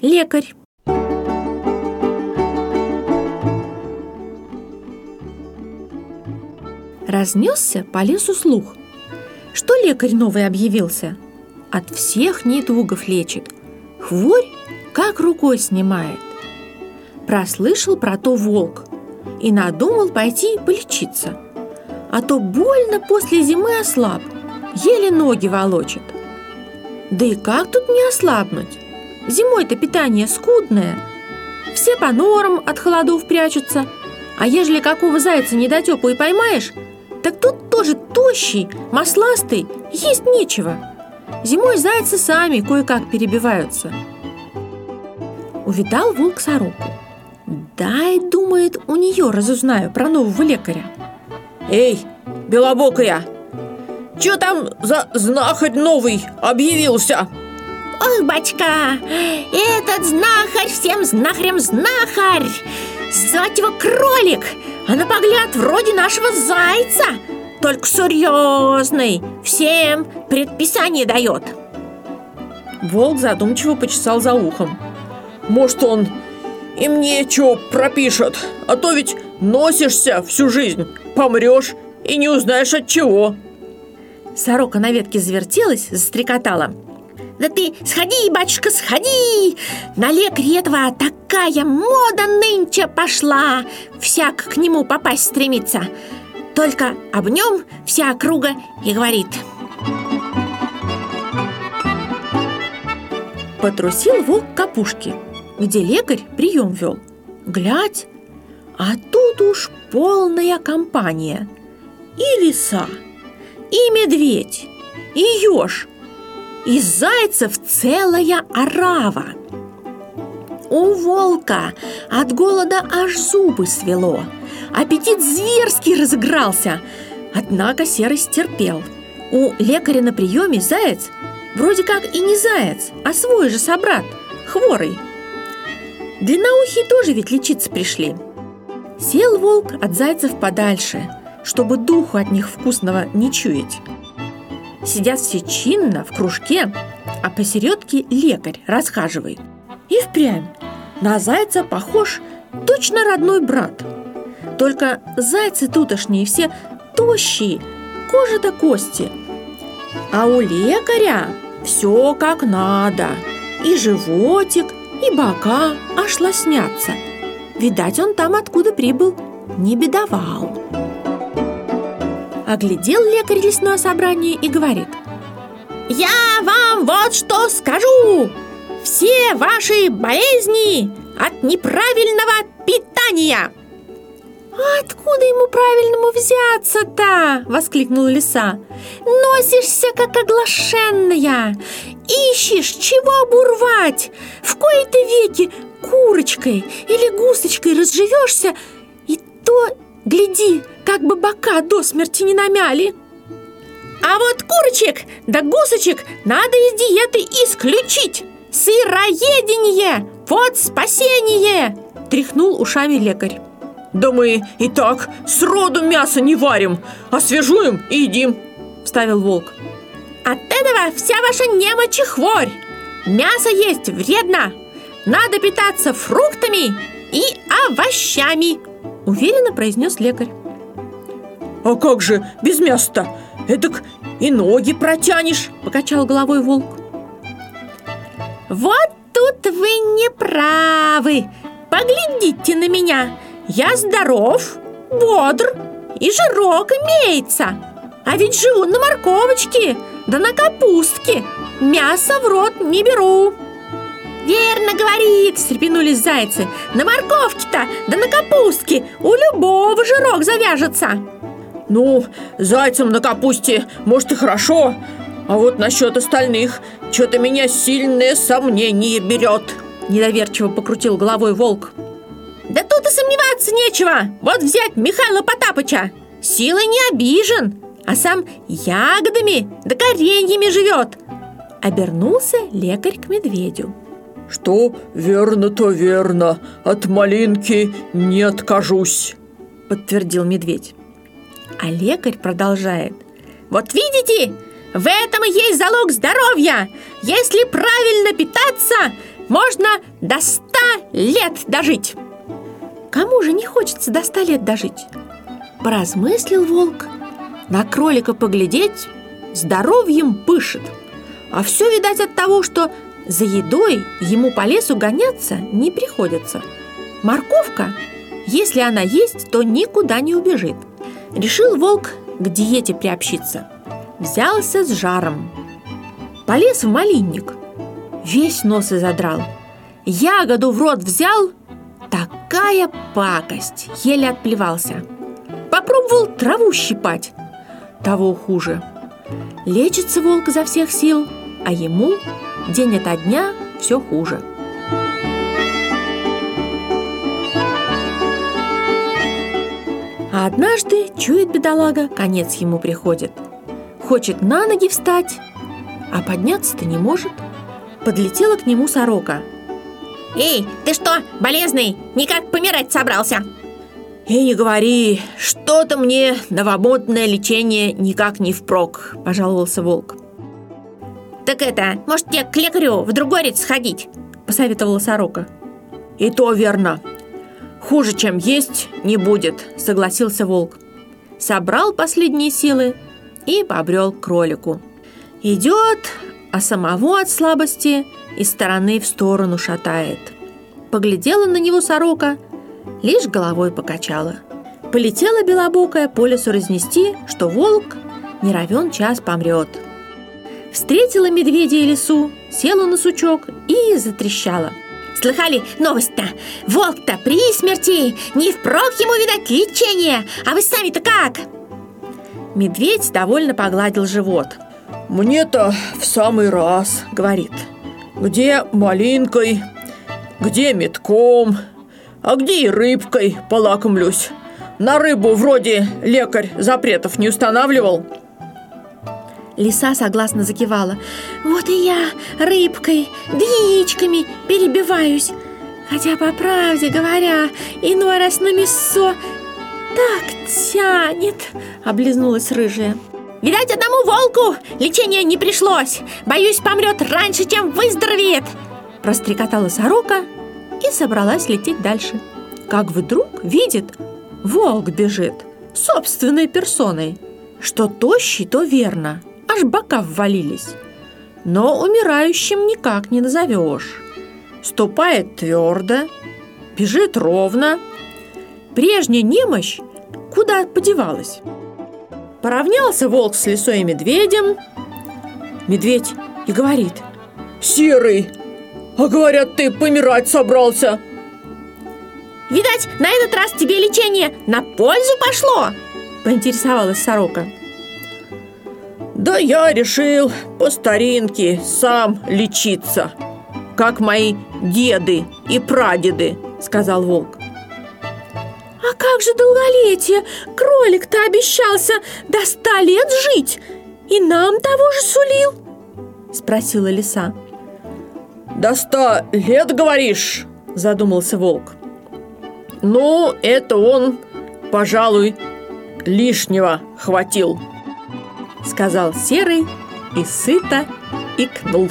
лекарь. Разнесся по лесу слух, что лекарь новый объявился. От всех недугов лечит, хворь как рукой снимает. Прослышал про то волк и надумал пойти полечиться. А то больно после зимы ослаб, еле ноги волочит. Да и как тут не ослабнуть? Зимой-то питание скудное. Все по норам от холодов прячутся. А ежели какого зайца недотепу и поймаешь, так тут тоже тощий, масластый, есть нечего. Зимой зайцы сами кое-как перебиваются. Увидал волк сороку. Дай, думает, у нее разузнаю про нового лекаря. Эй, белобокая, что там за знахарь новый объявился? Ой, бачка, этот знахарь всем знахарям знахарь. Звать его кролик, а на погляд вроде нашего зайца Только серьезный, всем предписание дает. Волк задумчиво почесал за ухом. Может, он и мне что пропишет А то ведь носишься всю жизнь, помрешь и не узнаешь от чего. Сорока на ветке завертелась, застрекотала да ты сходи, батюшка, сходи! На лекаря этого такая мода нынче пошла Всяк к нему попасть стремится. Только об нем вся округа и говорит. Потрусил волк к где лекарь прием вел. Глядь, а тут уж полная компания. И лиса, и медведь, и еж – и зайцев целая орава. У волка от голода аж зубы свело. Аппетит зверски разыгрался. Однако Серый стерпел. У лекаря на приеме заяц вроде как и не заяц, а свой же собрат, хворый. Длинноухие тоже ведь лечиться пришли. Сел волк от зайцев подальше, чтобы духу от них вкусного не чуять. Сидят все чинно в кружке, а посередке лекарь расхаживает. И впрямь на зайца похож точно родной брат. Только зайцы тутошние все тощие, кожа до кости. А у лекаря все как надо. И животик, и бока аж лоснятся. Видать, он там, откуда прибыл, не бедовал. Оглядел лекарь лесное собрание и говорит Я вам вот что скажу Все ваши болезни от неправильного питания «Откуда ему правильному взяться-то?» – воскликнула лиса. «Носишься, как оглашенная, ищешь, чего обурвать. В кои-то веки курочкой или гусочкой разживешься, гляди, как бы бока до смерти не намяли. А вот курочек да гусочек надо из диеты исключить. Сыроедение – вот спасение! Тряхнул ушами лекарь. Да мы и так сроду мясо не варим, а свежуем и едим, вставил волк. От этого вся ваша немочь и хворь. Мясо есть вредно. Надо питаться фруктами и овощами, уверенно произнес лекарь. «А как же без мяса-то? Эдак и ноги протянешь!» – покачал головой волк. «Вот тут вы не правы! Поглядите на меня! Я здоров, бодр и жирок имеется! А ведь живу на морковочке, да на капустке! Мясо в рот не беру!» «Верно говорит!» – встрепенулись зайцы. «На морковке-то, да на капустке. У любого жирок завяжется!» Ну, зайцам на капусте, может, и хорошо. А вот насчет остальных Что-то меня сильное сомнение берет. Недоверчиво покрутил головой волк. Да тут и сомневаться нечего. Вот взять Михаила Потапыча. Силой не обижен А сам ягодами да кореньями живет Обернулся лекарь к медведю Что верно, то верно От малинки не откажусь Подтвердил медведь а лекарь продолжает. Вот видите, в этом и есть залог здоровья. Если правильно питаться, можно до ста лет дожить. Кому же не хочется до ста лет дожить? Поразмыслил волк. На кролика поглядеть, здоровьем пышет. А все, видать, от того, что за едой ему по лесу гоняться не приходится. Морковка, если она есть, то никуда не убежит. Решил волк к диете приобщиться. Взялся с жаром. Полез в малинник. Весь нос и задрал. Ягоду в рот взял. Такая пакость, еле отплевался. Попробовал траву щипать. Того хуже. Лечится волк изо всех сил, а ему день ото дня все хуже. А однажды, чует бедолага, конец ему приходит. Хочет на ноги встать, а подняться-то не может. Подлетела к нему сорока. «Эй, ты что, болезный, никак помирать собрался?» «И не говори, что-то мне новомодное лечение никак не впрок», – пожаловался волк. «Так это, может, тебе к лекарю в другой рец сходить?» – посоветовала сорока. «И то верно. Хуже, чем есть, не будет», – согласился волк. Собрал последние силы и побрел к кролику. Идет, а самого от слабости из стороны в сторону шатает. Поглядела на него сорока, лишь головой покачала. Полетела белобокая по лесу разнести, что волк не равен час помрет – Встретила медведя и лису, села на сучок и затрещала. Слыхали новость-то? Волк-то при смерти, не впрок ему, видать, лечение. А вы сами-то как? Медведь довольно погладил живот. «Мне-то в самый раз», — говорит. «Где малинкой, где метком, а где и рыбкой полакомлюсь. На рыбу вроде лекарь запретов не устанавливал». Лиса согласно закивала. «Вот и я рыбкой, да яичками перебиваюсь. Хотя, по правде говоря, иной раз на мясо так тянет!» Облизнулась рыжая. «Видать, одному волку лечение не пришлось. Боюсь, помрет раньше, чем выздоровеет!» Прострекотала сорока и собралась лететь дальше. Как вдруг видит, волк бежит собственной персоной. Что тощий, то верно – аж бока ввалились. Но умирающим никак не назовешь. Ступает твердо, бежит ровно. Прежняя немощь куда подевалась? Поравнялся волк с лисой и медведем. Медведь и говорит. «Серый, а говорят, ты помирать собрался!» «Видать, на этот раз тебе лечение на пользу пошло!» Поинтересовалась сорока. Да я решил по старинке сам лечиться, как мои деды и прадеды, сказал волк. А как же долголетие? Кролик-то обещался до ста лет жить и нам того же сулил, спросила лиса. До ста лет, говоришь? Задумался волк. Ну, это он, пожалуй, лишнего хватил сказал Серый и сыто икнул.